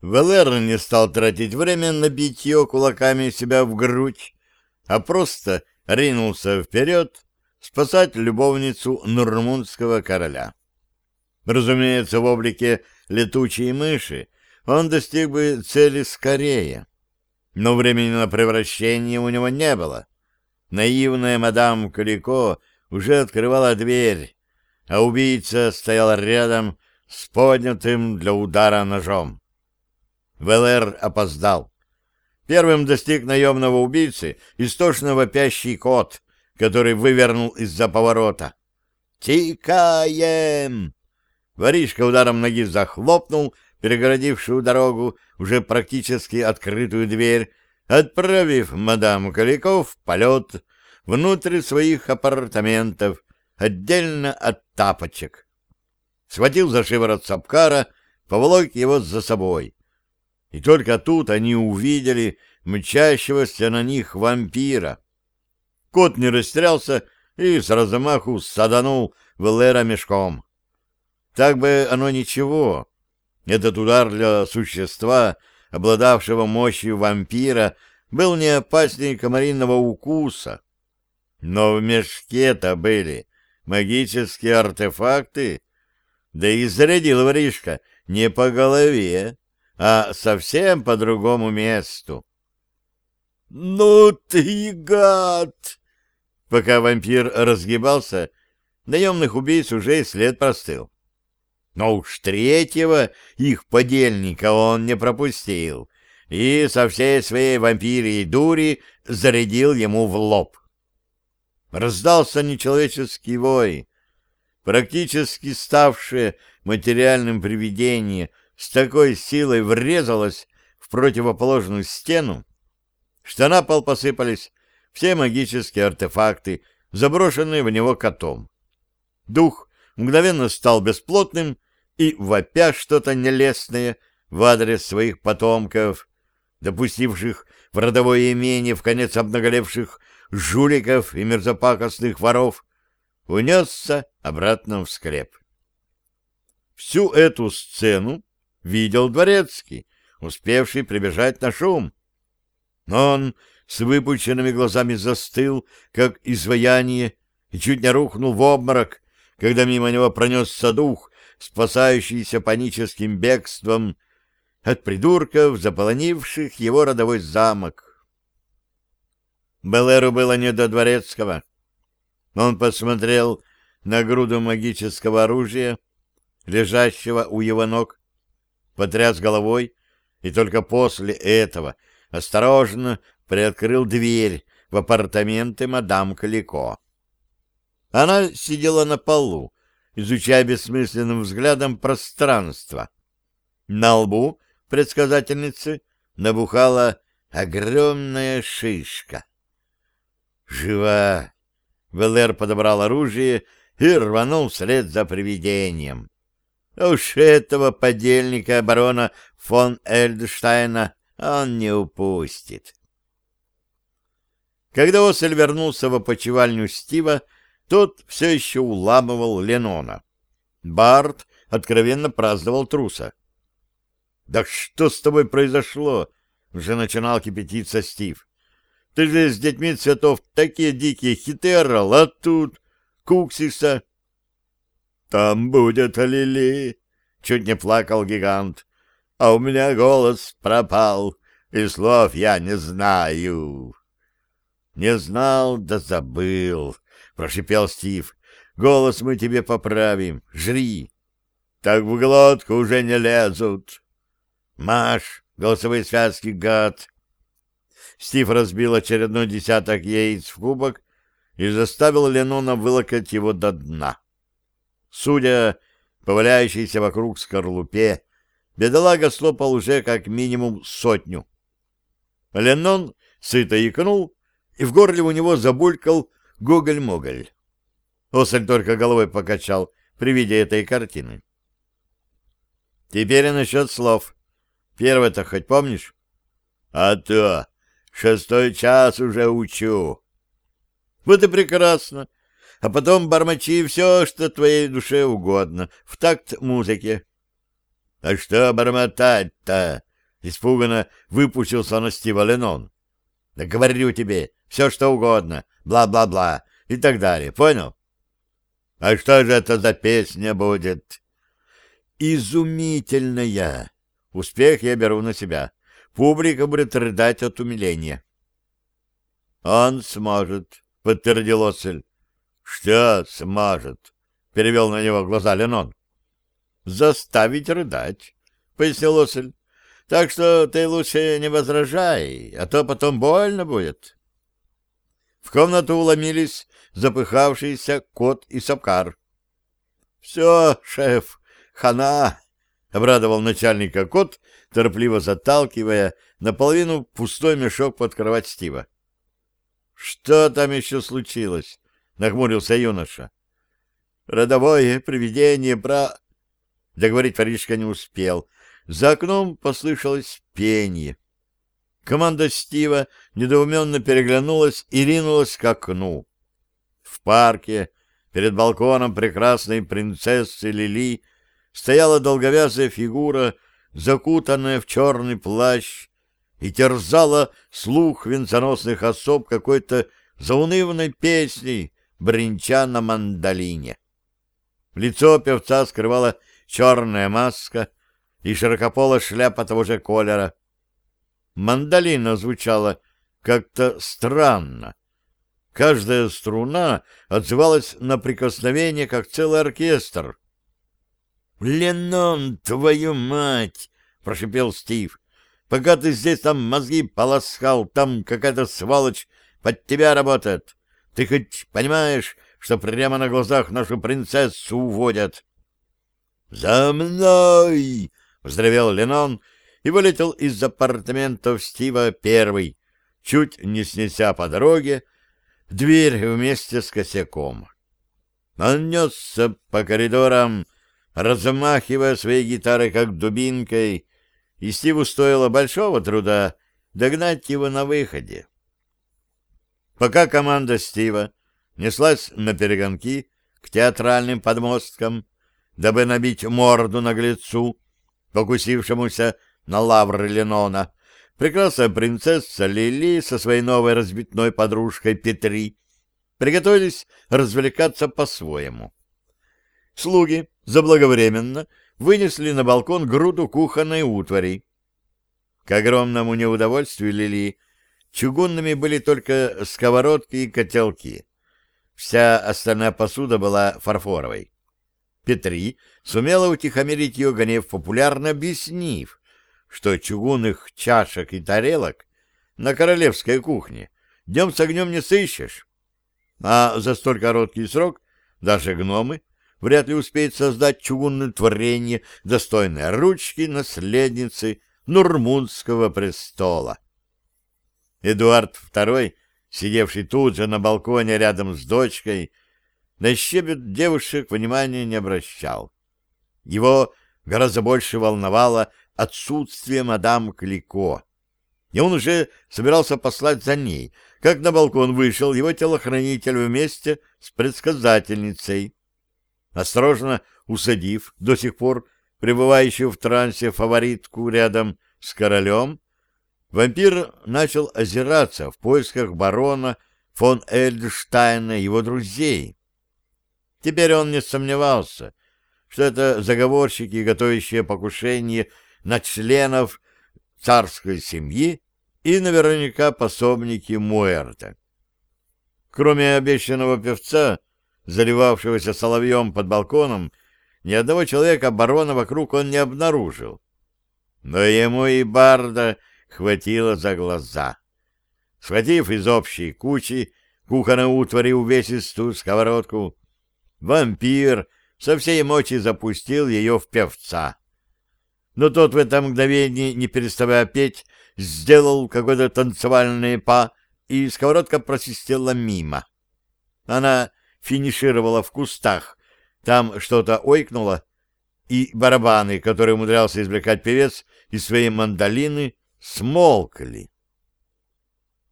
ВЛР не стал тратить время на битье кулаками себя в грудь, а просто ринулся вперед спасать любовницу нурмунского короля. Разумеется, в облике летучей мыши он достиг бы цели скорее, но времени на превращение у него не было. Наивная мадам Калико уже открывала дверь, а убийца стоял рядом с поднятым для удара ножом. ВЛР опоздал. Первым достиг наемного убийцы истошно вопящий кот, который вывернул из-за поворота. «Тикаем!» Воришка ударом ноги захлопнул перегородившую дорогу, уже практически открытую дверь, отправив мадам Каликов в полет внутрь своих апартаментов, отдельно от тапочек. Схватил за шиворот Сапкара, поволок его за собой. И только тут они увидели мчащегося на них вампира. Кот не растерялся и с размаху саданул Велера мешком. Так бы оно ничего. Этот удар для существа, обладавшего мощью вампира, был не опаснее комариного укуса. Но в мешке-то были магические артефакты, да и зарядил воришка не по голове, а совсем по другому месту. «Ну ты гад!» Пока вампир разгибался, наемных убийц уже и след простыл. Но уж третьего их подельника он не пропустил и со всей своей вампирией дури зарядил ему в лоб. Раздался нечеловеческий вой, практически ставшее материальным привидение с такой силой врезалось в противоположную стену, что на пол посыпались все магические артефакты, заброшенные в него котом. Дух мгновенно стал бесплотным и, вопя что-то нелестное в адрес своих потомков, допустивших в родовое имение в конец обнаголевших жуликов и мерзопакостных воров, унесся обратно в склеп. Всю эту сцену видел дворецкий, успевший прибежать на шум. Но он с выпученными глазами застыл, как изваяние, и чуть не рухнул в обморок, когда мимо него пронесся дух, спасающийся паническим бегством от придурков, заполонивших его родовой замок. Белеру было не до дворецкого. Он посмотрел на груду магического оружия, лежащего у его ног, потряс головой и только после этого осторожно приоткрыл дверь в апартаменты мадам Калико. Она сидела на полу, изучая бессмысленным взглядом пространство. На лбу предсказательницы набухала огромная шишка. «Жива!» Велер подобрал оружие и рванул вслед за привидением. Уж этого подельника барона фон Эльдштейна он не упустит. Когда Осель вернулся в опочивальню Стива, тот все еще уламывал Ленона. Барт откровенно праздновал труса. «Да что с тобой произошло?» — уже начинал кипятиться Стив. «Ты же с детьми цветов такие дикие хиты орал, а тут куксишься». «Там будет Лили!» — чуть не плакал гигант. «А у меня голос пропал, и слов я не знаю». «Не знал, да забыл», — прошипел Стив. «Голос мы тебе поправим. Жри». «Так в глотку уже не лезут». «Маш, голосовые связки, гад!» Стив разбил очередной десяток яиц в кубок и заставил Ленона вылокать его до дна. Судя по валяющейся вокруг скорлупе, бедолага слопал уже как минимум сотню. Ленон сыто икнул, и в горле у него забулькал гоголь-моголь. Осель только головой покачал при виде этой картины. Теперь насчет слов. Первое-то хоть помнишь? А то, шестой час уже учу. Вот и прекрасно а потом бормочи все, что твоей душе угодно, в такт музыке. — А что бормотать-то? — испуганно выпучился на Стива Ленон. «Да говорю тебе, все что угодно, бла-бла-бла и так далее, понял?» «А что же это за песня будет?» «Изумительная!» Успех я беру на себя. Публика будет рыдать от умиления. «Он сможет», — подтвердил Осель. «Что сможет?» — перевел на него глаза Ленон. «Заставить рыдать», — пояснил Осель. «Так что ты лучше не возражай, а то потом больно будет». В комнату уломились запыхавшийся кот и сапкар. «Все, шеф, хана!» — обрадовал начальника кот, торопливо заталкивая наполовину пустой мешок под кровать Стива. «Что там еще случилось?» — нахмурился юноша. «Родовое привидение про...» Договорить Фаришка не успел. За окном послышалось пение. Команда Стива недоуменно переглянулась и ринулась к окну. В парке, перед балконом прекрасной принцессы Лили, стояла долговязая фигура, закутанная в черный плащ, и терзала слух венценосных особ какой-то заунывной песней, бренча на мандолине. Лицо певца скрывала черная маска и широкополая шляпа того же колера. Мандолина звучала как-то странно. Каждая струна отзывалась на прикосновение, как целый оркестр. «Ленон, твою мать!» — прошипел Стив. «Пока ты здесь там мозги полоскал, там какая-то сволочь под тебя работает. Ты хоть понимаешь, что прямо на глазах нашу принцессу уводят?» «За мной!» — взревел Ленон и вылетел из апартаментов Стива первый, чуть не снеся по дороге дверь вместе с косяком. Он несся по коридорам, размахивая своей гитарой как дубинкой, и Стиву стоило большого труда догнать его на выходе. Пока команда Стива неслась на перегонки к театральным подмосткам, дабы набить морду наглецу, покусившемуся на лавры Ленона, прекрасная принцесса Лили со своей новой разбитной подружкой Петри приготовились развлекаться по-своему. Слуги заблаговременно вынесли на балкон груду кухонной утвари. К огромному неудовольствию Лили чугунными были только сковородки и котелки. Вся остальная посуда была фарфоровой. Петри сумела утихомирить ее гнев, популярно объяснив, что чугунных чашек и тарелок на королевской кухне днем с огнем не сыщешь. А за столь короткий срок даже гномы вряд ли успеет создать чугунное творение, достойное ручки наследницы Нурмунского престола. Эдуард II, сидевший тут же на балконе рядом с дочкой, на щебет девушек внимания не обращал. Его гораздо больше волновало отсутствие мадам Клико, и он уже собирался послать за ней, как на балкон вышел его телохранитель вместе с предсказательницей осторожно усадив до сих пор пребывающую в трансе фаворитку рядом с королем, вампир начал озираться в поисках барона фон Эльдштайна и его друзей. Теперь он не сомневался, что это заговорщики, готовящие покушение на членов царской семьи и наверняка пособники Муэрта. Кроме обещанного певца, заливавшегося соловьем под балконом, ни одного человека барона вокруг он не обнаружил. Но ему и барда хватило за глаза. Схватив из общей кучи кухонной утвари увесистую сковородку, вампир со всей мочи запустил ее в певца. Но тот в это мгновение, не переставая петь, сделал какое-то танцевальное па, и сковородка просистела мимо. Она финишировала в кустах. Там что-то ойкнуло, и барабаны, которые умудрялся извлекать певец из своей мандолины, смолкли.